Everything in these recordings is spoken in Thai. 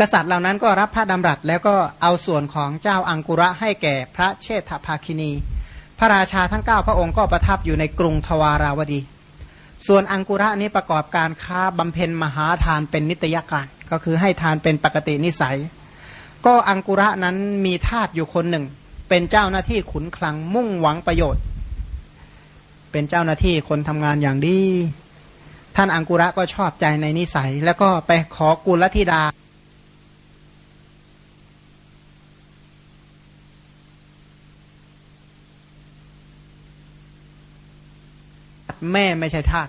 กษัตริย์เหล่านั้นก็รับพระดำรัสแล้วก็เอาส่วนของเจ้าอังกุระให้แก่พระเชษฐภาคินี พระราชาทั้ง 9 พระองค์ก็ประทับอยู่ในกรุงทวาราวดี ส่วนอังกุระนี้ประกอบการค้าบำเพ็ญมหาทานเป็นนิตยการ ก็คือให้ทานเป็นปกตินิสัย ก็อังกุระนั้นมีทาสอยู่คนหนึ่ง เป็นเจ้าหน้าที่ขุนคลังมุ่งหวังประโยชน์ เป็นเจ้าหน้าที่คนทำงานอย่างดี ท่านอังกุระก็ชอบใจในนิสัย แล้วก็ไปขอกุลธิดา แม่ไม่ใช่ทาส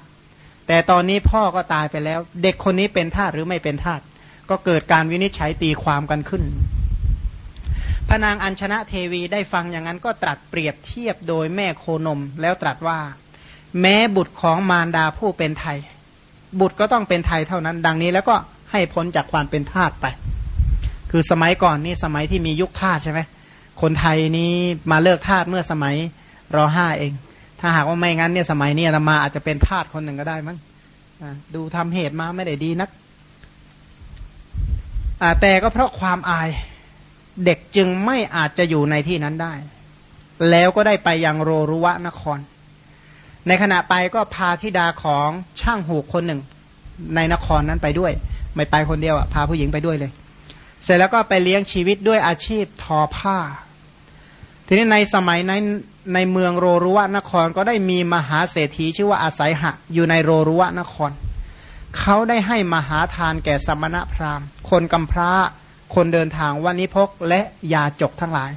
แต่ตอนนี้พ่อก็ตายไปแล้ว เด็กคนนี้เป็นทาสหรือไม่เป็นทาสก็เกิดการวินิจฉัยตีความกันขึ้นพนางอัญชนะเทวีได้ฟังอย่างนั้นก็ตรัสเปรียบเทียบโดยแม่โคนม แล้วตรัสว่า แม้บุตรของมารดาผู้เป็นไทย บุตรก็ต้องเป็นไทยเท่านั้น ดังนี้แล้วก็ให้พ้นจากความเป็นทาสไป คือสมัยก่อนนี่สมัยที่มียุคทาสใช่ไหมคนไทยนี้มาเลิกทาสเมื่อสมัยรอห้าเอง ถ้าหากว่าไม่งั้นเนี่ยสมัยนี้ธรรมาอาจจะเป็นทาสคนหนึ่งก็ได้มั้งดูทำเหตุมาไม่ได้ดีนักแต่ก็เพราะความอายเด็กจึงไม่อาจจะอยู่ในที่นั้นได้ แล้วก็ได้ไปยังโรรุวะนคร ในขณะไปก็พาธิดาของช่างหูกคนหนึ่ง ในนครนั้นไปด้วย ไม่ไปคนเดียวอะพาผู้หญิงไปด้วยเลย เสร็จแล้วก็ไปเลี้ยงชีวิตด้วยอาชีพทอผ้า ทีนี้ในสมัยนั้น ในเมืองโรรุวะนครก็ได้มีมหาเศรษฐีชื่อว่าอาศัยหะ อยู่ในโรรุวะนคร เขาได้ให้มหาทานแก่สมณพราหมณ์ คนกำพร้าคนเดินทางวันิพกและยาจกทั้งหลาย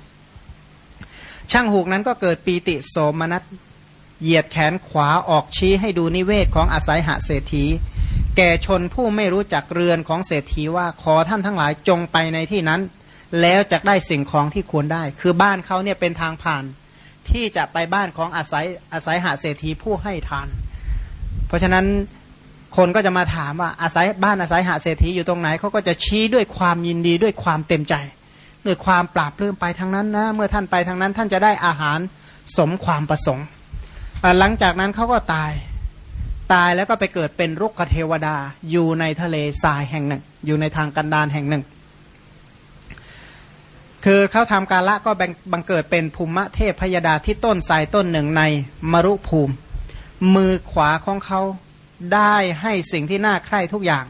ช่างหูกนั้นก็เกิดปีติโสมนัสเหยียดแขนขวาออกชี้ให้ดูนิเวศของอาศัยหะเศรษฐี แก่ชนผู้ไม่รู้จักเรือนของเศรษฐีว่าขอท่านทั้งหลายจงไปในที่นั้น แล้วจะได้สิ่งของที่ควรได้ คือบ้านเขาเนี่ยเป็นทางผ่าน ที่จะไปบ้านของอาศัยอาศัยหาเศรษฐีผู้ให้ทาน เพราะฉะนั้นคนก็จะมาถามว่าอาศัยบ้านอาศัยหาเศรษฐีอยู่ตรงไหนเขาก็จะชี้ด้วยความยินดีด้วยความเต็มใจ ด้วยความปราบเรื่มไปทางนั้นนะเมื่อท่านไปทางนั้น ท่านจะได้อาหารสมความประสงค์ หลังจากนั้นเขาก็ตายตายแล้วก็ไปเกิดเป็นรุกขเทวดาอยู่ในทะเลทรายแห่งหนึ่ง อยู่ในทางกันดารแห่งหนึ่ง คือเขาทำการละก็บังเกิดเป็นภูมิเทพพยดาที่ต้นสายต้นหนึ่งในมรุภูมิ มือขวาของเขาได้ให้สิ่งที่น่าใคร่ทุกอย่าง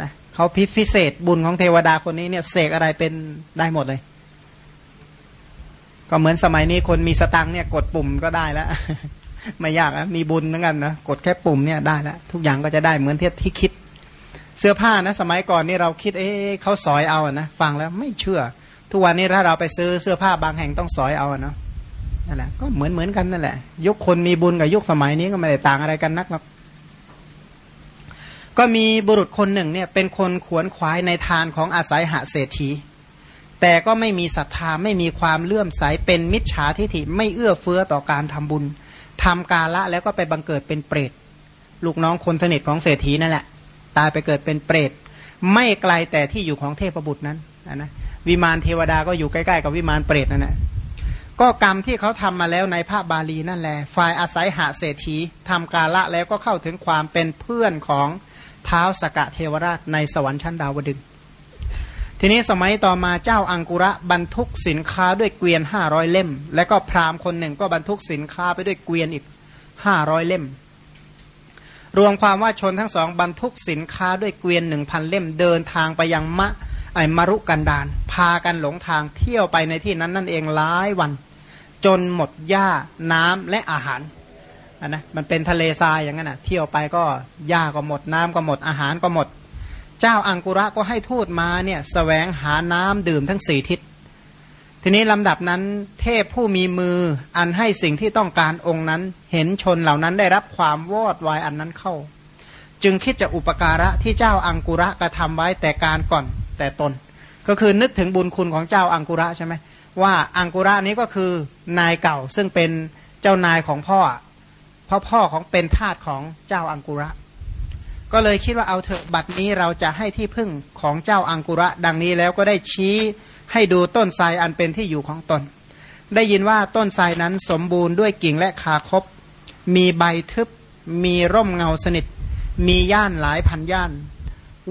นะเขาพิพิเศษบุญของเทวดาคนนี้เนี่ยเสกอะไรเป็นได้หมดเลย ก็เหมือนสมัยนี้คนมีสตังเนี่ยกดปุ่มก็ได้แล้ว ไม่ยากนะมีบุญเหมือนกันนะกดแค่ปุ่มเนี่ยได้แล้วทุกอย่างก็จะได้เหมือนที่ที่คิดเสื้อผ้านะ สมัยก่อนนี่เราคิดเอ๊ะเขาสอยเอานะฟังแล้วไม่เชื่อ ทุกวันนี้ถ้าเราไปซื้อเสื้อผ้าบางแห่งต้องสอยเอาเนาะนั่นแหละก็เหมือนเหมือนกันนั่นแหละ ยุคคนมีบุญกับยุคสมัยนี้ก็ไม่ได้ต่างอะไรกันนักหรอกก็มีบุรุษคนหนึ่งเนี่ยเป็นคนขวนขวายในทานของอาศัยหาเศรษฐี แต่ก็ไม่มีศรัทธาไม่มีความเลื่อมใสเป็นมิจฉาทิฐิไม่เอื้อเฟื้อต่อการทำบุญทำกาละแล้วก็ไปบังเกิดเป็นเปรตลูกน้องคนสนิทของเศรษฐีนั่นแหละ ตายไปเกิดเป็นเปรตไม่ไกลแต่ที่อยู่ของเทพบุตรนั้นนะ วิมานเทวดาก็อยู่ใกล้ๆกับวิมานเปรตนั่นแหละก็กรรมที่เขาทำมาแล้วในภาคบาลีนั่นแหละฝ่ายอาศัยหาเศรษฐีทำกาละแล้วก็เข้าถึงความเป็นเพื่อนของเท้าสกะเทวราชในสวรรค์ชั้นดาวดึง ทีนี้สมัยต่อมาเจ้าอังกุระบรรทุกสินค้าด้วยเกวียนห้าร้อยเล่ม และก็พราหมณ์คนหนึ่งก็บรรทุกสินค้าไปด้วยเกวียนอีกห้าร้อยเล่ม รวมความว่าชนทั้งสองบรรทุกสินค้าด้วยเกวียนหนึ่งพันเล่มเดินทางไปยังมะ ไอ้มรุกันดานพากันหลงทางเที่ยวไปในที่นั้นนั่นเองหลายวัน จนหมดหญ้าน้ำและอาหารนนะมันเป็นทะเลทรายอย่างนั้นอนะเที่ยวไปก็หญ้าก็หมดน้ำก็หมดอาหารก็หมด เจ้าอังกุระก็ให้ทูตมาเนี่ยสแสวงหาน้ำดื่มทั้งสี่ทิศ ทีนี้ลำดับนั้นเทพผู้มีมืออันให้สิ่งที่ต้องการองค์นั้น เห็นชนเหล่านั้นได้รับความวอดวายอันนั้นเข้า จึงคิดจะอุปการะที่เจ้าอังกุระกระทำไว้แต่การก่อน แต่ตน ก็คือนึกถึงบุญคุณของเจ้าอังกุระใช่ไหมว่าอังกุระนี้ก็คือนายเก่าซึ่งเป็นเจ้านายของพ่อเพราะพ่อของเป็นทาสของเจ้าอังกุระ ก็เลยคิดว่าเอาเถอะบัดนี้เราจะให้ที่พึ่งของเจ้าอังกุระ ดังนี้แล้วก็ได้ชี้ให้ดูต้นไทรอันเป็นที่อยู่ของตน ได้ยินว่าต้นไทรนั้นสมบูรณ์ด้วยกิ่งและขาคบ มีใบทึบ มีร่มเงาสนิท มีย่านหลายพันย่าน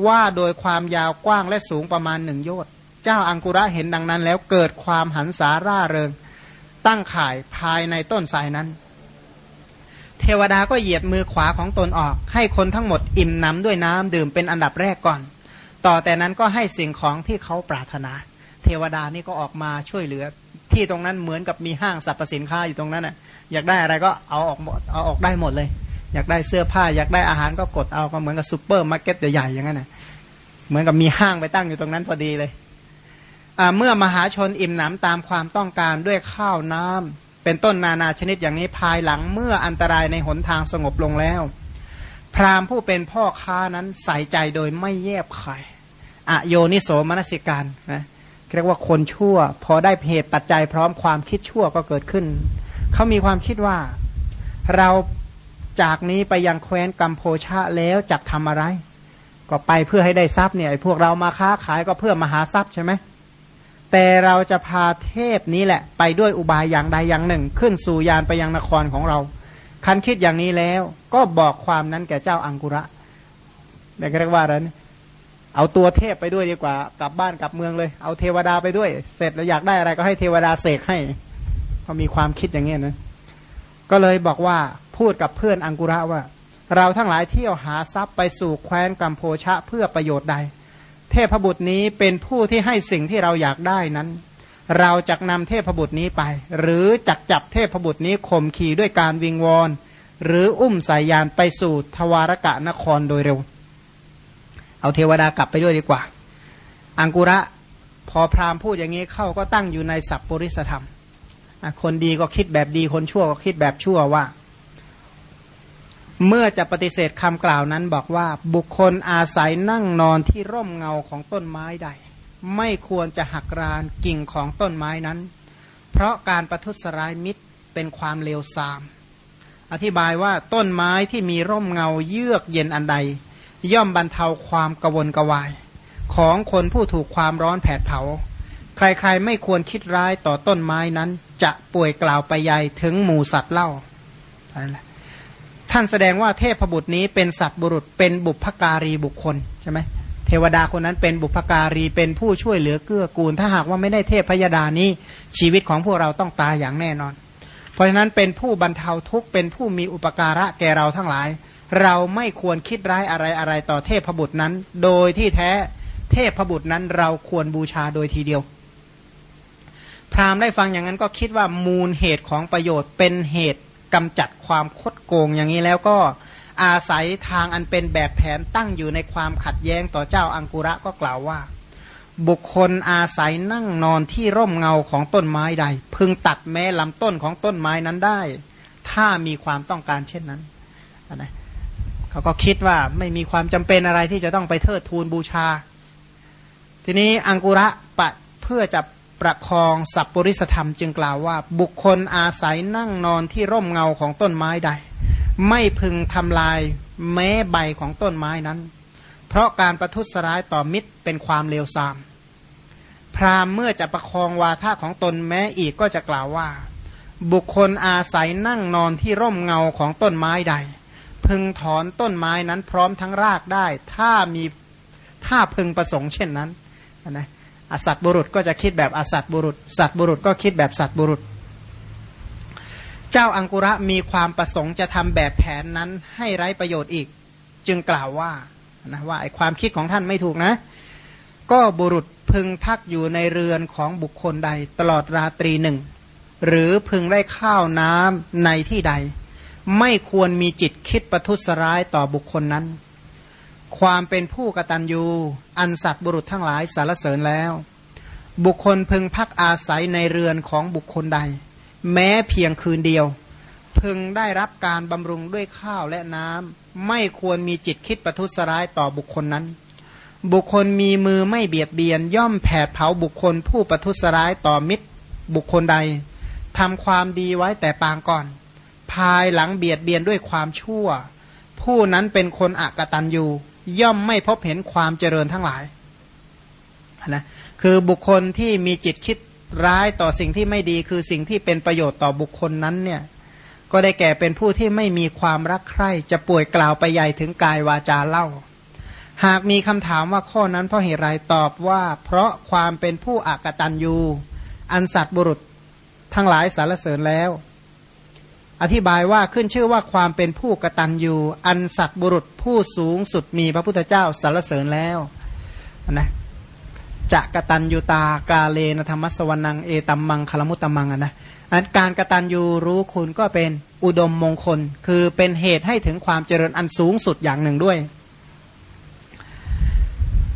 ว่าโดยความยาวกว้างและสูงประมาณหนึ่งโยชน์เจ้าอังกุระเห็นดังนั้น แล้วเกิดความหันสาร่าเริง ตั้งข่ายภายในต้นสายนั้น เทวดาก็เหยียดมือขวาของตนออก ให้คนทั้งหมดอิ่มน้ำด้วยน้ำดื่มเป็นอันดับแรกก่อน ต่อแต่นั้นก็ให้สิ่งของที่เขาปรารถนา เทวดานี่ก็ออกมาช่วยเหลือ ที่ตรงนั้นเหมือนกับมีห้างสรรพสินค้าอยู่ตรงนั้นน่ะอยากได้อะไรก็เอาออกเอาออกได้หมดเลย อยากได้เสื้อผ้า อยากได้อาหารก็กดเอาก็เหมือนกับซูเปอร์มาร์เก็ตใหญ่ๆอย่างนั้นน่ะเหมือนกับมีห้างไปตั้งอยู่ตรงนั้นพอดีเลยเมื่อมหาชนอิ่มหนำตามความต้องการด้วยข้าวน้ำเป็นต้นนานาชนิดอย่างนี้ภายหลังเมื่ออันตรายในหนทางสงบลงแล้ว พราหมณ์ผู้เป็นพ่อค้านั้นใส่ใจโดยไม่แยบขายอโยนิโสมนสิการนะเรียกว่าคนชั่ว พอได้เหตุปัจจัยพร้อมความคิดชั่วก็เกิดขึ้น เขามีความคิดว่า เรา จากนี้ไปยังแคว้นกัมโพชาแล้วจักทำอะไร ก็ไปเพื่อให้ได้ทรัพย์เนี่ยพวกเรามาค้าขายก็เพื่อมหาทรัพย์ใช่ไหมแต่เราจะพาเทพนี้แหละ ไปด้วยอุบายอย่างใดอย่างหนึ่ง ขึ้นสู่ยานไปยังนครของเรา คันคิดอย่างนี้แล้ว ก็บอกความนั้นแก่เจ้าอังกุระแต่ก็เรียกว่าอะไรเอาตัวเทพไปด้วยดีกว่า กลับบ้านกลับเมืองเลย เอาเทวดาไปด้วย เสร็จแล้วอยากได้อะไรก็ให้เทวดาเสกให้เขามีความคิดอย่างนี้นะ ก็เลยบอกว่า พูดกับเพื่อนอังกุระว่า เราทั้งหลายเที่ยวหาทรัพย์ไปสู่แคว้นกัมโพชะเพื่อประโยชน์ใด เทพบุตรนี้เป็นผู้ที่ให้สิ่งที่เราอยากได้นั้น เราจะนำเทพบุตรนี้ไป หรือจักจับเทพบุตรนี้ข่มขี่ด้วยการวิงวอนหรืออุ้มสายยานไปสู่ทวารกะนครโดยเร็ว เอาเทวดากลับไปด้วยดีกว่า อังกุระพอพราหมณ์พูดอย่างนี้เข้าก็ตั้งอยู่ในสัพปริสธรรม คนดีก็คิดแบบดีคนชั่วก็คิดแบบชั่วว่า เมื่อจะปฏิเสธคำกล่าวนั้นบอกว่าบุคคลอาศัยนั่งนอนที่ร่มเงาของต้นไม้ใด ไม่ควรจะหักรานกิ่งของต้นไม้นั้น เพราะการประทุษร้ายมิตรเป็นความเลวทราม อธิบายว่าต้นไม้ที่มีร่มเงาเยือกเย็นอันใด ย่อมบรรเทาความกวนกวาย ของคนผู้ถูกความร้อนแผดเผา ใครๆไม่ควรคิดร้ายต่อต้นไม้นั้น จะป่วยกล่าวไปใหญ่ถึงหมู่สัตว์เล่านั่นแหละ ท่านแสดงว่าเทพบุตรนี้เป็นสัตว์บุรุษเป็นบุพการีบุคคลใช่ไหมเทวดาคนนั้นเป็นบุพการีเป็นผู้ช่วยเหลือเกื้อกูล ถ้าหากว่าไม่ได้เทพพยดานี้ ชีวิตของพวกเราต้องตายอย่างแน่นอน เพราะฉะนั้นเป็นผู้บรรเทาทุกข์เป็นผู้มีอุปการะแก่เราทั้งหลาย เราไม่ควรคิดร้ายอะไรอะไรต่อเทพบุตรนั้น โดยที่แท้เทพบุตรนั้นเราควรบูชาโดยทีเดียว พราหมณ์ได้ฟังอย่างนั้นก็คิดว่ามูลเหตุของประโยชน์เป็นเหตุ กำจัดความคดโกงอย่างนี้แล้วก็อาศัยทางอันเป็นแบบแผนตั้งอยู่ในความขัดแย้งต่อเจ้าอังกุระก็กล่าวว่า บุคคลอาศัยนั่งนอนที่ร่มเงาของต้นไม้ใด พึงตัดแม้ลำต้นของต้นไม้นั้นได้ ถ้ามีความต้องการเช่นนั้นนะเขาก็คิดว่าไม่มีความจำเป็นอะไรที่จะต้องไปเทิดทูนบูชา ทีนี้อังกุระปะเพื่อจะ ประคองสัพปริสธรรมจึงกล่าวว่า บุคคลอาศัยนั่งนอนที่ร่มเงาของต้นไม้ใด ไม่พึงทำลายแม้ใบของต้นไม้นั้น เพราะการประทุษร้ายต่อมิตรเป็นความเลวทราม พราหมณ์เมื่อจะประคองวาทะของตนแม้อีกก็จะกล่าวว่า บุคคลอาศัยนั่งนอนที่ร่มเงาของต้นไม้ใด พึงถอนต้นไม้นั้นพร้อมทั้งรากได้ ถ้ามีถ้าพึงประสงค์เช่นนั้นนะ อสัตบุรุษก็จะคิดแบบอสัตบุรุษ สัตบุรุษก็คิดแบบสัตบุรุษ เจ้าอังกุระมีความประสงค์จะทำแบบแผนนั้นให้ไร้ประโยชน์อีก จึงกล่าวว่านะว่าไอความคิดของท่านไม่ถูกนะ ก็บุรุษพึงพักอยู่ในเรือนของบุคคลใด ตลอดราตรีหนึ่ง หรือพึงได้ข้าวน้ำในที่ใด ไม่ควรมีจิตคิดประทุษร้ายต่อบุคคลนั้น ความเป็นผู้กตัญญู อันสัตว์บุรุษทั้งหลายสารเสริญแล้ว บุคคลพึงพักอาศัยในเรือนของบุคคลใด แม้เพียงคืนเดียว พึงได้รับการบำรุงด้วยข้าวและน้ำไม่ควรมีจิตคิดประทุษร้ายต่อบุคคลนั้น บุคคลมีมือไม่เบียดเบียน ย่อมแผดเผาบุคคลผู้ประทุษร้ายต่อมิตร บุคคลใดทำความดีไว้แต่ปางก่อน ภายหลังเบียดเบียนด้วยความชั่ว ผู้นั้นเป็นคนอักตันยู ย่อมไม่พบเห็นความเจริญทั้งหลายนะคือบุคคลที่มีจิตคิดร้ายต่อสิ่งที่ไม่ดีคือสิ่งที่เป็นประโยชน์ต่อบุคคลนั้นเนี่ยก็ได้แก่เป็นผู้ที่ไม่มีความรักใคร่ จะป่วยกล่าวไปใหญ่ถึงกายวาจาเล่า หากมีคำถามว่าข้อนั้นเพราะเหตุไรตอบว่า เพราะความเป็นผู้อากตันยูอันสัตว์บุรุษทั้งหลายสารเสริญแล้ว อธิบายว่าขึ้นชื่อว่าความเป็นผู้กระตันยูอันสัตบุรุษผู้สูงสุดมีพระพุทธเจ้าสารเสริญแล้วนะจะกระตันยูตากาเลนธรรมสวนังเอตัมมังคลมุตตมังนะอันการกตันยูรู้คุณก็เป็นอุดมมงคล คือเป็นเหตุให้ถึงความเจริญอันสูงสุดอย่างหนึ่งด้วย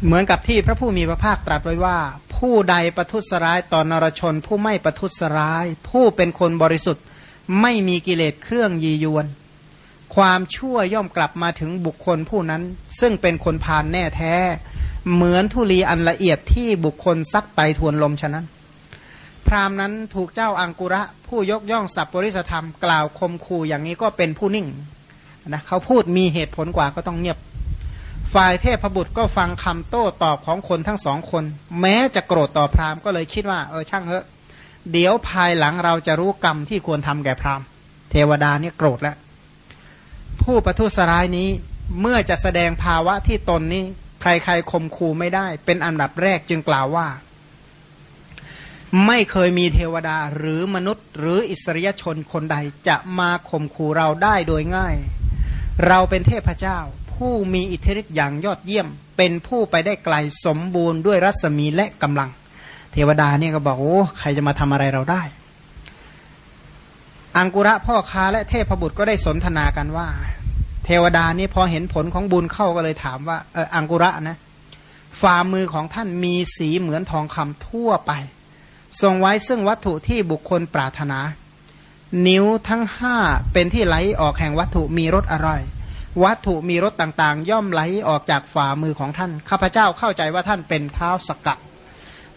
เหมือนกับที่พระผู้มีพระภาคตรัสไว้ว่า ผู้ใดประทุษร้ายต่อนรชนผู้ไม่ประทุษร้าย ผู้เป็นคนบริสุทธิ์ ไม่มีกิเลสเครื่องยียวน ความชั่วย่อมกลับมาถึงบุคคลผู้นั้น ซึ่งเป็นคนพานแน่แท้ เหมือนทุลีอันละเอียดที่บุคคลซักไปทวนลมฉะนั้น พรามนั้นถูกเจ้าอังกุระ ผู้ยกย่องสัพปริสธรรมกล่าวคมคูอย่างนี้ก็เป็นผู้นิ่งนะเขาพูดมีเหตุผลกว่าก็ต้องเงียบ ฝ่ายเทพบุตรก็ฟังคำโต้ตอบของคนทั้งสองคน แม้จะโกรธต่อพรามก็เลยคิดว่าเออช่างเถอะ เดี๋ยวภายหลังเราจะรู้กรรมที่ควรทำแก่พราหมณ์ เทวดาเนี่ยโกรธแล้ว ผู้ประทุษร้ายนี้เมื่อจะแสดงภาวะที่ตนนี้ ใครๆคมคูไม่ได้ เป็นอันดับแรกจึงกล่าวว่า ไม่เคยมีเทวดาหรือมนุษย์ หรืออิสริยชนคนใดจะมาข่มขู่เราได้โดยง่าย เราเป็นเทพเจ้า ผู้มีอิทธิฤทธิ์อย่างยอดเยี่ยม เป็นผู้ไปได้ไกลสมบูรณ์ด้วยรัศมีและกำลัง ทวดาเนี่ยก็บอกโอ้ใครจะมาทำอะไรเราได้ อังกุระพ่อค้าและเทพบุตรก็ได้สนทนากันว่า เทวดานี่พอเห็นผลของบุญเข้าก็เลยถามว่าเอออังกุระนะฝ่ามือของท่านมีสีเหมือนทองคำทั่วไป ทรงไว้ซึ่งวัตถุที่บุคคลปรารถนา นิ้วทั้งห้าเป็นที่ไหลออกแห่งวัตถุมีรสอร่อย วัตถุมีรสต่างๆ ย่อมไหลออกจากฝ่ามือของท่านข้าพเจ้าเข้าใจว่าท่านเป็นเท้าสกัด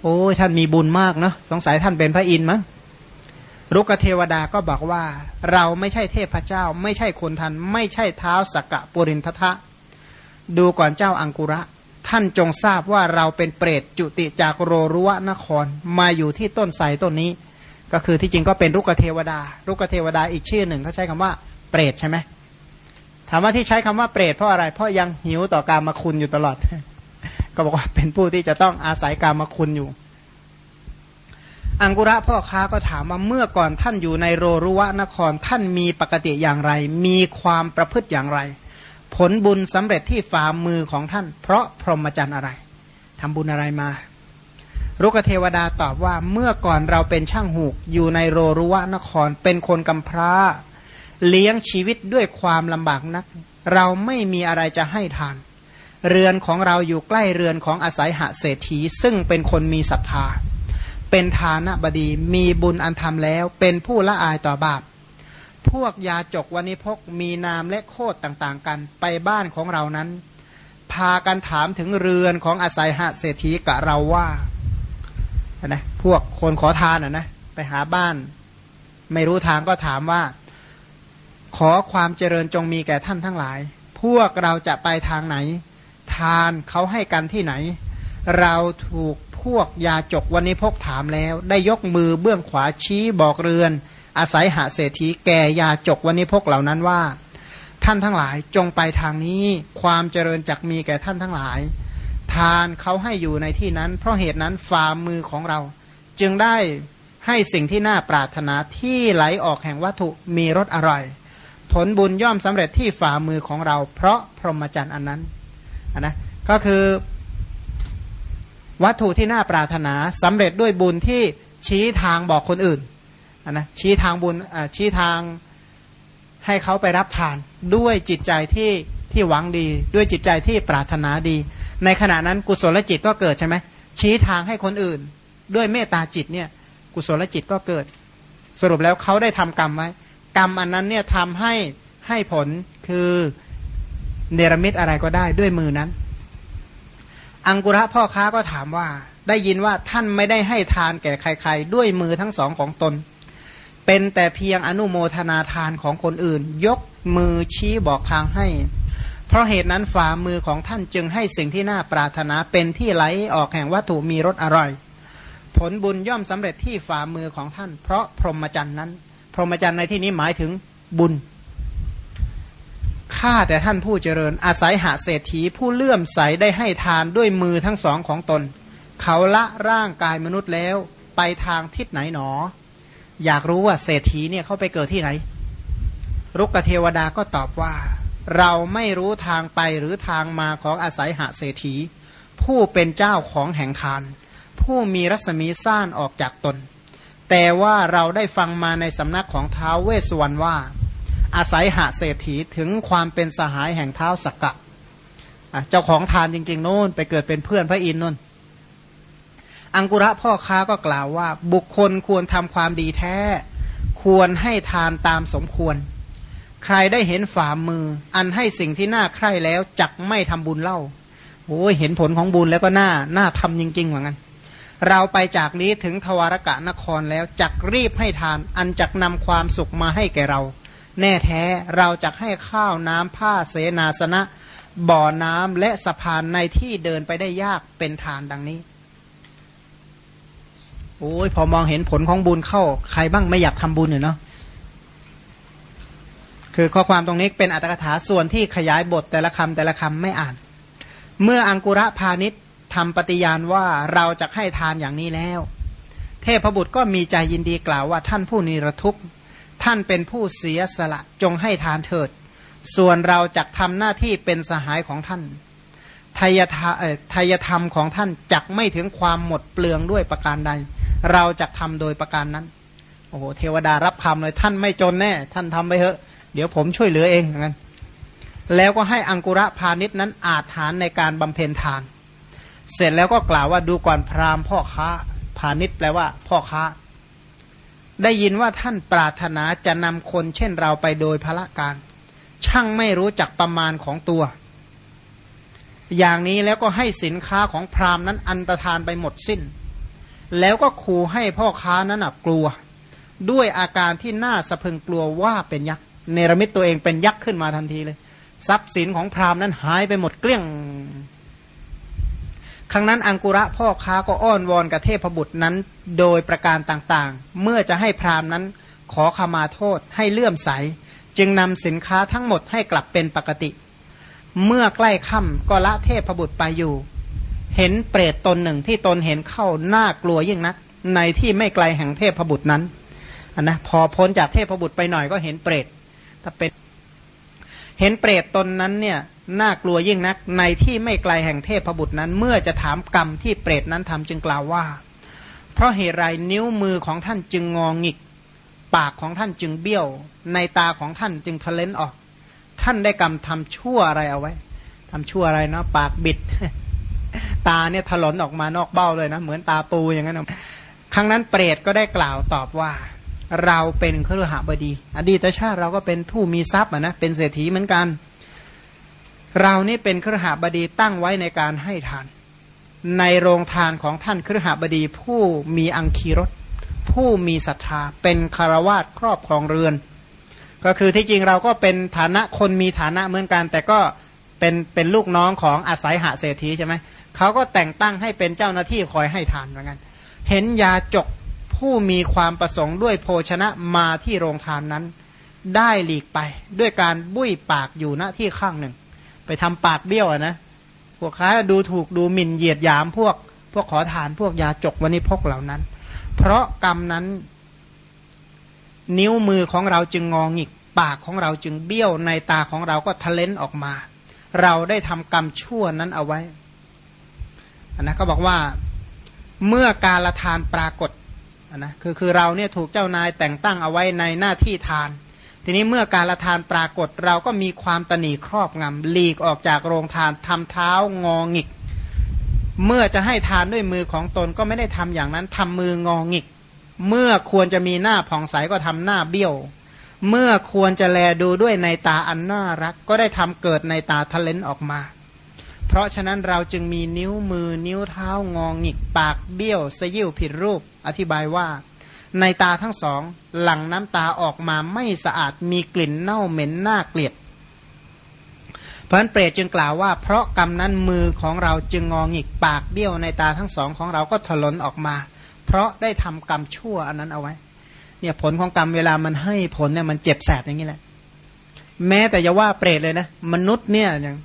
โอ้ยท่านมีบุญมากเนาะสงสัยท่านเป็นพระอินทร์มั้งรุกเทวดาก็บอกว่า เราไม่ใช่เทพเจ้า ไม่ใช่คนทัน ไม่ใช่เท้าสกกะปุรินททะ ดูก่อนเจ้าอังกุระ ท่านจงทราบว่าเราเป็นเปรตจุติจากโรรุวะนครมาอยู่ที่ต้นไทรต้นนี้ ก็คือที่จริงก็เป็นรุกเทวดา รุกเทวดาอีกชื่อหนึ่งเขาใช้คำว่า เปรตใช่ไหมถามว่าที่ใช้คำว่าเปรตเพราะอะไร เพราะยังหิวต่อการมาคุณอยู่ตลอด ก็บอกว่าเป็นผู้ที่จะต้องอาศัยการมาคุณอยู่ อังกุระพ่อค้าก็ถามว่าเมื่อก่อนท่านอยู่ในโรรุวะนครท่านมีปกติอย่างไร มีความประพฤติอย่างไร ผลบุญสำเร็จที่ฝ่ามือของท่าน เพราะพรหมจรรย์อะไรทำบุญอะไรมารุกเทวดาตอบว่าเมื่อก่อนเราเป็นช่างหูกอยู่ในโรรุวะนคร เป็นคนกำพร้า เลี้ยงชีวิตด้วยความลำบากนัก เราไม่มีอะไรจะให้ทาน เรือนของเราอยู่ใกล้เรือนของอาศัยหะเศรษฐี ซึ่งเป็นคนมีศรัทธา เป็นทานบดีมีบุญอันทำแล้ว เป็นผู้ละอายต่อบาป พวกยาจกวันิพกมีนามและโคดต่างๆกัน ไปบ้านของเรานั้น พากันถามถึงเรือนของอาศัยหะเศรษฐีกะเราว่านะพวกคนขอทานอะนะไปหาบ้าน ไม่รู้ทางก็ถามว่า ขอความเจริญจงมีแก่ท่านทั้งหลาย พวกเราจะไปทางไหนานเขาให้กันที่ไหน เราถูกพวกยาจกวันนี้พกถามแล้ว ได้ยกมือเบื้องขวาชี้บอกเรือน อาศัยหาเศรษฐีแก่ยาจกวันนี้พกเหล่านั้นว่า ท่านทั้งหลายจงไปทางนี้ ความเจริญจักมีแก่ท่านทั้งหลาย ทานเขาให้อยู่ในที่นั้น เพราะเหตุนั้นฝ่ามือของเรา จึงได้ให้สิ่งที่น่าปรารถนาที่ไหลออกแห่งวัตถุมีรสอร่อย ผลบุญย่อมสำเร็จที่ฝ่ามือของเรา เพราะพรหมจรรย์อันนั้น นนะก็คือวัตถุที่น่าปรารถนาสำเร็จด้วยบุญที่ชี้ทางบอกคนอื่นนนะชี้ทางบุญชี้ทางให้เขาไปรับทานด้วยจิตใจที่ที่หวังดี ด้วยจิตใจที่ปรารถนาดี ในขณะนั้นกุศลจิตก็เกิดใช่ไหมชี้ทางให้คนอื่น ด้วยเมตตาจิตเนี่ยกุศลจิตก็เกิด สรุปแล้วเขาได้ทำกรรมไว้ กรรมอันนั้นเนี่ยทำให้ให้ผลคือ เนรมิตอะไรก็ได้ด้วยมือนั้น อังกุระพ่อค้าก็ถามว่า ได้ยินว่าท่านไม่ได้ให้ทานแก่ใคร ๆ ด้วยมือทั้งสองของตน เป็นแต่เพียงอนุโมทนาทานของคนอื่น ยกมือชี้บอกทางให้ เพราะเหตุนั้นฝ่ามือของท่านจึงให้สิ่งที่น่าปรารถนาเป็นที่ไหลออกแห่งวัตถุมีรสอร่อย ผลบุญย่อมสำเร็จที่ฝ่ามือของท่าน เพราะพรหมจรรย์นั้น พรหมจรรย์ในที่นี้หมายถึงบุญ ข้าแต่ท่านผู้เจริญ อาศัยหาเศรษฐีผู้เลื่อมใสได้ให้ทานด้วยมือทั้งสองของตน เขาละร่างกายมนุษย์แล้วไปทางทิศไหนหนอ อยากรู้ว่าเศรษฐีเนี่ยเขาไปเกิดที่ไหน รุกเทวดาก็ตอบว่า เราไม่รู้ทางไปหรือทางมาของอาศัยหาเศรษฐี ผู้เป็นเจ้าของแห่งทาน ผู้มีรัศมีซ่านออกจากตน แต่ว่าเราได้ฟังมาในสำนักของท้าวเวสสวรรณว่า อาศัยหาเศรษฐีถึงความเป็นสหายแห่งเท้าสักกะเจ้าของทานจริงๆโน่นไปเกิดเป็นเพื่อนพระอินทร์น่น อังกุระพ่อค้าก็กล่าวว่า บุคคลควรทำความดีแท้ ควรให้ทานตามสมควร ใครได้เห็นฝ่ามือ อันให้สิ่งที่น่าใคร่แล้วจักไม่ทำบุญเล่าโอ้ยเห็นผลของบุญแล้วก็น่าน่าทำจริงๆเหมือนกันเราไปจากนี้ถึงทวารกะนครแล้วจักรีบให้ทาน อันจักนำความสุขมาให้แก่เรา แน่แท้เราจะให้ข้าวน้ำผ้าเสนาสนะ บ่อน้ำและสะพานในที่เดินไปได้ยากเป็นฐานดังนี้ โอ้ยพอมองเห็นผลของบุญเข้า ใครบ้างไม่อยากทำบุญเนาะคือข้อความตรงนี้เป็นอัตถกถาส่วนที่ขยายบทแต่ละคำแต่ละคำไม่อ่าน เมื่ออังกุระพาณิชทำปฏิญาณว่าเราจะให้ทานอย่างนี้แล้ว เทพบุตรก็มีใจยินดีกล่าวว่าท่านผู้นิรทุกข์ ท่านเป็นผู้เสียสละจงให้ทานเถิด ส่วนเราจะทำหน้าที่เป็นสหายของท่านทายทายธรรมของท่านจักไม่ถึงความหมดเปลืองด้วยประการใด เราจะทำโดยประการนั้น โอ้โหเทวดารับคำเลยท่านไม่จนแน่ ท่านทำไปเถอะ เดี๋ยวผมช่วยเหลือเองงั้นแล้วก็ให้อังกุระพาณิชนั้นอาจฐานในการบำเพ็ญทาน เสร็จแล้วก็กล่าวว่าดูก่อนพราหมณ์พ่อค้าพาณิชแปลว่า พ่อค้า ได้ยินว่าท่านปรารถนาจะนำคนเช่นเราไปโดยพละการ ช่างไม่รู้จักประมาณของตัว อย่างนี้แล้วก็ให้สินค้าของพราหมณ์นั้นอันตรธานไปหมดสิ้น แล้วก็ขู่ให้พ่อค้านั้นกลัว ด้วยอาการที่น่าสะพึงกลัวว่าเป็นยักษ์เนรมิตตัวเองเป็นยักษ์ขึ้นมาทันทีเลย ทรัพย์สินของพราหมณ์นั้นหายไปหมดเกลี้ยง ครั้งนั้นอังกุระพ่อค้าก็อ้อนวอนกับเทพบุตรนั้น โดยประการต่างๆ เมื่อจะให้พราหมณ์นั้นขอขมาโทษให้เลื่อมใส จึงนำสินค้าทั้งหมดให้กลับเป็นปกติ เมื่อใกล้ค่ำก็ละเทพบุตรไปอยู่ เห็นเปรตตนหนึ่งที่ตนเห็นเข้าน่ากลัวยิ่งนัก ในที่ไม่ไกลแห่งเทพบุตรนั้นนนะพอพ้นจากเทพบุตรไปหน่อยก็เห็นเปรตถ้าเป็น เห็นเปรตตนนั้นเนี่ย น่ากลัวยิ่งนัก ในที่ไม่ไกลแห่งเทพบุตรนั้น เมื่อจะถามกรรมที่เปรตนั้นทำจึงกล่าวว่า เพราะเหตุไรนิ้วมือของท่านจึงงองงิก ปากของท่านจึงเบี้ยว ในตาของท่านจึงทะเลนออก ท่านได้กรรมทำชั่วอะไรเอาไว้ทำชั่วอะไรเนาะปากบิด ตาเนี่ยถลนออกมานอกเบ้าเลยนะ เหมือนตาปูอย่างนั้นครั้งนั้นเปรตก็ได้กล่าวตอบว่า เราเป็นเครือหบดี อดีตชาติเราก็เป็นผู้มีทรัพย์นะเป็นเศรษฐีเหมือนกัน เรานี่เป็นครหบดีตั้งไว้ในการให้ทาน ในโรงทานของท่านครหบดีผู้มีอังคีรสผู้มีศรัทธาเป็นคารวาสครอบครองเรือน ก็คือที่จริงเราก็เป็นฐานะคนมีฐานะเหมือนกัน แต่ก็เป็นเป็นลูกน้องของอาศัยหาเศรษฐีใช่ไหมเขาก็แต่งตั้งให้เป็นเจ้าหน้าที่คอยให้ทานเหมือนกันเห็นยาจกผู้มีความประสงค์ด้วยโภชนะมาที่โรงทานนั้น ได้หลีกไปด้วยการบุ้ยปากอยู่ณที่ข้างหนึ่ง ไปทำปากเบี้ยวนะพวกค้าดูถูกดูหมิ่นเหยียดหยามพวก พวกขอทานพวกยาจกวันิพกเหล่านั้น เพราะกรรมนั้น นิ้วมือของเราจึงงองิกปากของเราจึงเบี้ยวในตาของเราก็ทะเลนออกมา เราได้ทำกรรมชั่วนั้นเอาไว้อันนะก็บอกว่าเมื่อการละทานปรากฏนะคือคือเราเนี่ยถูกเจ้านายแต่งตั้งเอาไว้ในหน้าที่ทาน ทีนี้เมื่อการละทานปรากฏเราก็มีความตนีครอบงำหลีกออกจากโรงทานทำเท้างองิก เมื่อจะให้ทานด้วยมือของตนก็ไม่ได้ทำอย่างนั้นทำมืององิก เมื่อควรจะมีหน้าผ่องใสก็ทำหน้าเบี้ยว เมื่อควรจะแลดูด้วยในตาอันน่ารัก ก็ได้ทำเกิดในตาทะเลนออกมา เพราะฉะนั้นเราจึงมีนิ้วมือนิ้วเท้างองิก ปากเบี้ยวสยิวผิดรูป อธิบายว่า ในตาทั้งสอง หลั่งน้ำตาออกมาไม่สะอาดมีกลิ่นเน่าเหม็นน่าเกลียดเพราะนั้นเปรตจึงกล่าวว่า เพราะกรรมนั้นมือของเราจึงงองิกปากเบี้ยวในตาทั้งสองของเราก็ถลนออกมา เพราะได้ทำกรรมชั่วอันนั้นเอาไว้ เนี่ยผลของกรรมเวลามันให้ผลเนี่ยมันเจ็บแสบอย่างนี้แหละ แม้แต่จะว่าเปรตเลยนะ มนุษย์เนี่ยอย่าง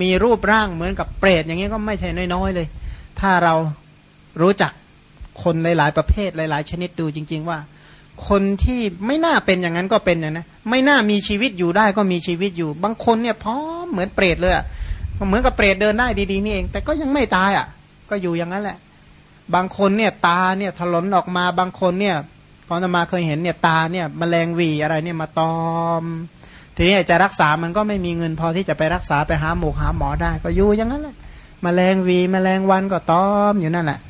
มีรูปร่างเหมือนกับเปรตอย่างนี้ก็ไม่ใช่น้อยๆเลย ถ้าเรารู้จัก คนหลาย ๆ ประเภทหลาย ๆ ชนิดดูจริง ๆ ว่า คนที่ไม่น่าเป็นอย่างนั้นก็เป็นอย่างนะไม่น่ามีชีวิตอยู่ได้ก็มีชีวิตอยู่ บางคนเนี่ยพร้อมเหมือนเปรตเลยก็เหมือนกับเปรตเดินได้ดีๆนี่เอง แต่ก็ยังไม่ตายอะ ก็อยู่อย่างนั้นแหละ บางคนเนี่ยตาเนี่ยถลนออกมาบางคนเนี่ยพอมาเคยเห็นเนี่ยตาเนี่ยมแมลงวีอะไรเนี่ยมาตอมทีนี้จะรักษามันก็ไม่มีเงินพอที่จะไปรักษาไปหาหมอหาหมอได้ ก็อยู่อย่างนั้นแหละมแมลงวีมแมลงวันก็ตอมอยู่นั่นแหละ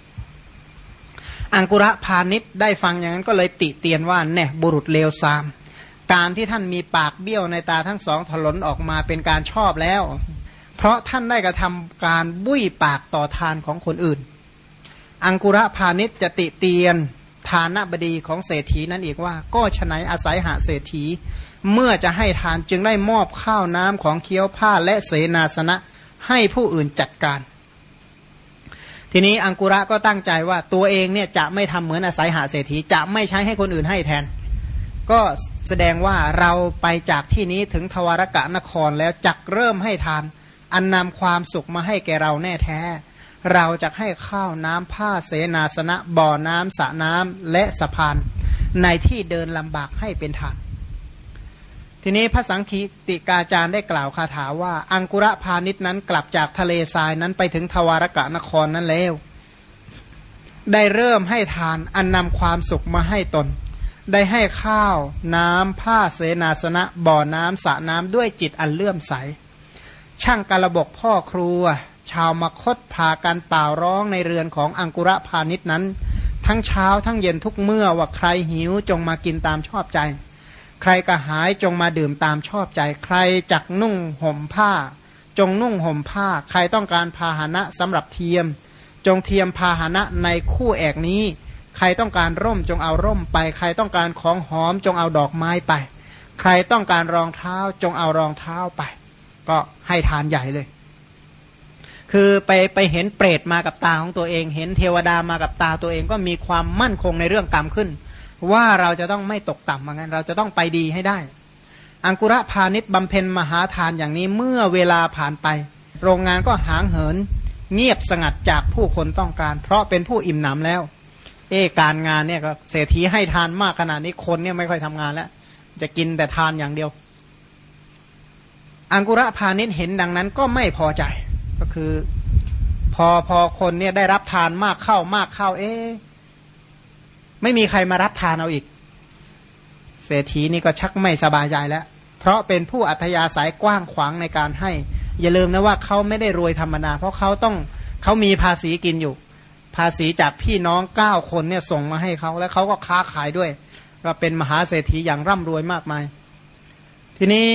อังกุระพาณิชย์ได้ฟังอย่างนั้นก็เลยติเตียนว่าแน่บุรุษเลวซาม การที่ท่านมีปากเบี้ยวในตาทั้งสองถลนออกมาเป็นการชอบแล้ว เพราะท่านได้กระทำการบุ้ยปากต่อทานของคนอื่น อังกุระพาณิชย์จะติเตียนทานบดีของเศรษฐีนั้นอีกว่า ก็ฉนัยอาศัยหาเศรษฐี เมื่อจะให้ทานจึงได้มอบข้าวน้ำของเคี้ยวผ้าและเสนาสนะให้ผู้อื่นจัดการ ทีนี้อังกุระก็ตั้งใจว่าตัวเองเนี่ยจะไม่ทำเหมือนอาศัยหาเศรษฐีจะไม่ใช้ให้คนอื่นให้แทน ก็แสดงว่าเราไปจากที่นี้ถึงทวารกะนครแล้วจักเริ่มให้ทาน อันนำความสุขมาให้แก่เราแน่แท้ เราจะให้ข้าวน้ำผ้าเสนาสนะบ่อน้ำสระน้ำและสะพานในที่เดินลำบากให้เป็นทาน ทีนี้พระสังคีติกาจารย์ได้กล่าวคาถาว่า อังกุระพาณิชนั้นกลับจากทะเลทรายนั้นไปถึงทวารกะนครนั้นแล้ว ได้เริ่มให้ทานอันนำความสุขมาให้ตน ได้ให้ข้าว น้ำผ้าเสนาสนะ บ่อน้ำสระน้ำด้วยจิตอันเลื่อมใส ช่างกระบกพ่อครัว ชาวมคตพากันเป่าร้องในเรือนของอังกุระพาณิชนั้น ทั้งเช้าทั้งเย็นทุกเมื่อว่าใครหิวจงมากินตามชอบใจ ใครกระหายจงมาดื่มตามชอบใจ ใครจักนุ่งห่มผ้า จงนุ่งห่มผ้า ใครต้องการพาหนะสำหรับเทียม จงเทียมพาหนะในคู่แอกนี้ ใครต้องการร่มจงเอาร่มไป ใครต้องการของหอมจงเอาดอกไม้ไป ใครต้องการรองเท้าจงเอารองเท้าไป ก็ให้ทานใหญ่เลย คือไปไปเห็นเปรตมากับตาของตัวเอง เห็นเทวดามากับตาตัวเองก็มีความมั่นคงในเรื่องกรรมขึ้น ว่าเราจะต้องไม่ตกต่ำเหมือนกันเราจะต้องไปดีให้ได้ อังกุระพาณิชย์บำเพ็ญมหาทานอย่างนี้เมื่อเวลาผ่านไป โรงงานก็หางเหิน เงียบสงัดจากผู้คนต้องการ เพราะเป็นผู้อิ่มหนำแล้ว เอการงานเนี่ยก็เศรษฐีให้ทานมากขนาดนี้คนเนี่ยไม่ค่อยทำงานแล้ว จะกินแต่ทานอย่างเดียว อังกุระพาณิชย์เห็นดังนั้นก็ไม่พอใจก็คือ พอพอคนเนี่ยได้รับทานมากเข้ามากเข้า เอ๊ ไม่มีใครมารับทานเอาอีก เศรษฐีนี่ก็ชักไม่สบายใจแล้ว เพราะเป็นผู้อัธยาศัยกว้างขวางในการให้ อย่าลืมนะว่าเขาไม่ได้รวยธรรมดาเพราะเขาต้องเขามีภาษีกินอยู่ ภาษีจากพี่น้องเก้าคนเนี่ยส่งมาให้เขาแล้วเขาก็ค้าขายด้วยก็เป็นมหาเศรษฐีอย่างร่ำรวยมากมาย ทีนี้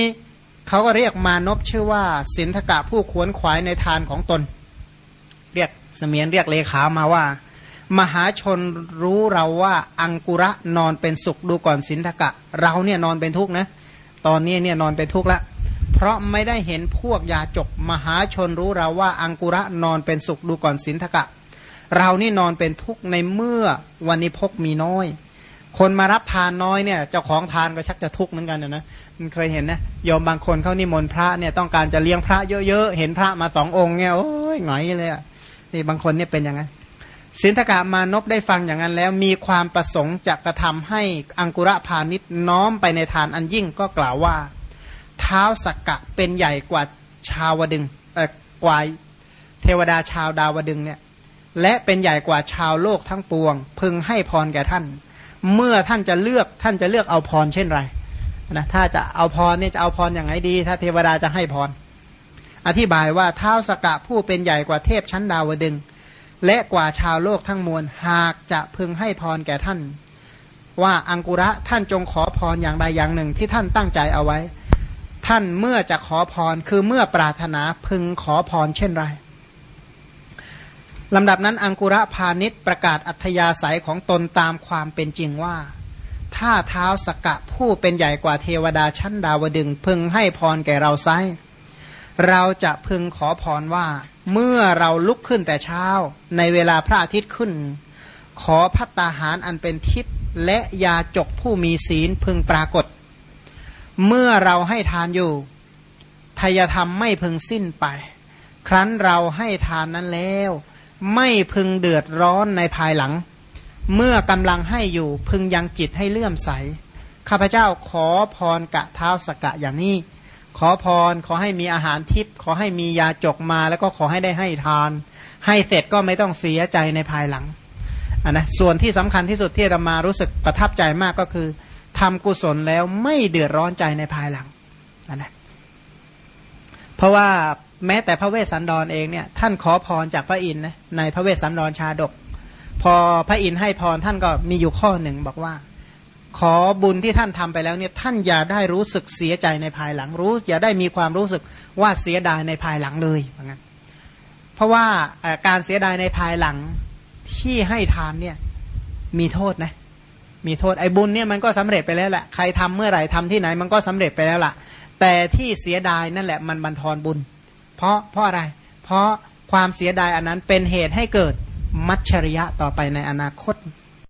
เขาก็เรียกมานพชื่อว่า สินธกะผู้ขวนขวายในทานของตน เรียกเสมียนเรียกเลขามาว่า มหาชนรู้เราว่าอังกุระนอนเป็นสุขดูก่อนสินธกะ เราเนี่ยนอนเป็นทุกข์นะ ตอนนี้เนี่ยนอนเป็นทุกข์ละเพราะไม่ได้เห็นพวกยาจกมหาชนรู้เราว่าอังกุระนอนเป็นสุขดูก่อนสินธกะ เรานี่นอนเป็นทุกข์ในเมื่อวันนี้พกมีน้อย คนมารับทานน้อยเนี่ยเจ้าของทานก็ชักจะทุกข์เหมือนกันนะมันเคยเห็นนะโยมบางคนเขานิมนต์พระเนี่ยต้องการจะเลี้ยงพระเยอะๆเห็นพระมาสององค์เนี่ยโอ้ยหงอยเลยอะนี่บางคนเนี่ยเป็นอย่างไง สินธกามานพได้ฟังอย่างนั้นแล้วมีความประสงค์จะกระทำให้อังกุระพาณิชน้อมไปในทานอันยิ่งก็กล่าวว่า เท้าสักกะเป็นใหญ่กว่าชาวดึงเอ่อกว่าเทวดาชาวดาวดึงเนี่ยและเป็นใหญ่กว่าชาวโลกทั้งปวง พึงให้พรแก่ท่าน เมื่อท่านจะเลือกท่านจะเลือกเอาพรเช่นไรนะถ้าจะเอาพรเนี่ยจะเอาพรอย่างไรดี ถ้าเทวดาจะให้พร อธิบายว่าเท้าสกกะผู้เป็นใหญ่กว่าเทพชั้นดาวดึง และกว่าชาวโลกทั้งมวลหากจะพึงให้พรแก่ท่าน ว่าอังกุระท่านจงขอพรอย่างใดอย่างหนึ่งที่ท่านตั้งใจเอาไว้ ท่านเมื่อจะขอพรคือเมื่อปรารถนาพึงขอพรเช่นไรลำดับนั้นอังกุระพาณิชประกาศอัธยาศัยของตนตามความเป็นจริงว่า ถ้าเท้าสกกะผู้เป็นใหญ่กว่าเทวดาชั้นดาวดึงพึงให้พรแก่เราไซเราจะพึงขอพรว่า เมื่อเราลุกขึ้นแต่เช้า ในเวลาพระอาทิตย์ขึ้น ขอพัตตาหารอันเป็นทิพย์และยาจกผู้มีศีลพึงปรากฏ เมื่อเราให้ทานอยู่ทายธรรมไม่พึงสิ้นไป ครั้นเราให้ทานนั้นแล้ว ไม่พึงเดือดร้อนในภายหลัง เมื่อกำลังให้อยู่พึงยังจิตให้เลื่อมใส ข้าพเจ้าขอพรกะเท้าสกะอย่างนี้ ขอพรขอให้มีอาหารทิพย์ขอให้มียาจกมาแล้วก็ขอให้ได้ให้ทาน ให้เสร็จก็ไม่ต้องเสียใจในภายหลังอันนะส่วนที่สำคัญที่สุดที่จะมารู้สึกประทับใจมากก็คือทำกุศลแล้วไม่เดือดร้อนใจในภายหลังอันนะเพราะว่าแม้แต่พระเวสสันดรเองเนี่ยท่านขอพรจากพระอินทร์ในพระเวสสันดรชาดก พอพระอินทร์ให้พรท่านก็มีอยู่ข้อหนึ่งบอกว่า ขอบุญที่ท่านทำไปแล้วเนี่ยท่านอย่าได้รู้สึกเสียใจในภายหลังรู้ อย่าได้มีความรู้สึกว่าเสียดายในภายหลังเลยเหมือนกันเพราะว่าการเสียดายในภายหลังที่ให้ทานเนี่ยมีโทษนะมีโทษไอ้บุญเนี่ยมันก็สำเร็จไปแล้วแหละใครทำเมื่อไหร่ทำที่ไหนมันก็สำเร็จไปแล้วล่ะ แต่ที่เสียดายนั่นแหละมันบันทอนบุญ เพราะเพราะอะไร เพราะความเสียดายอันนั้นเป็นเหตุให้เกิดมัชชริยะต่อไปในอนาคต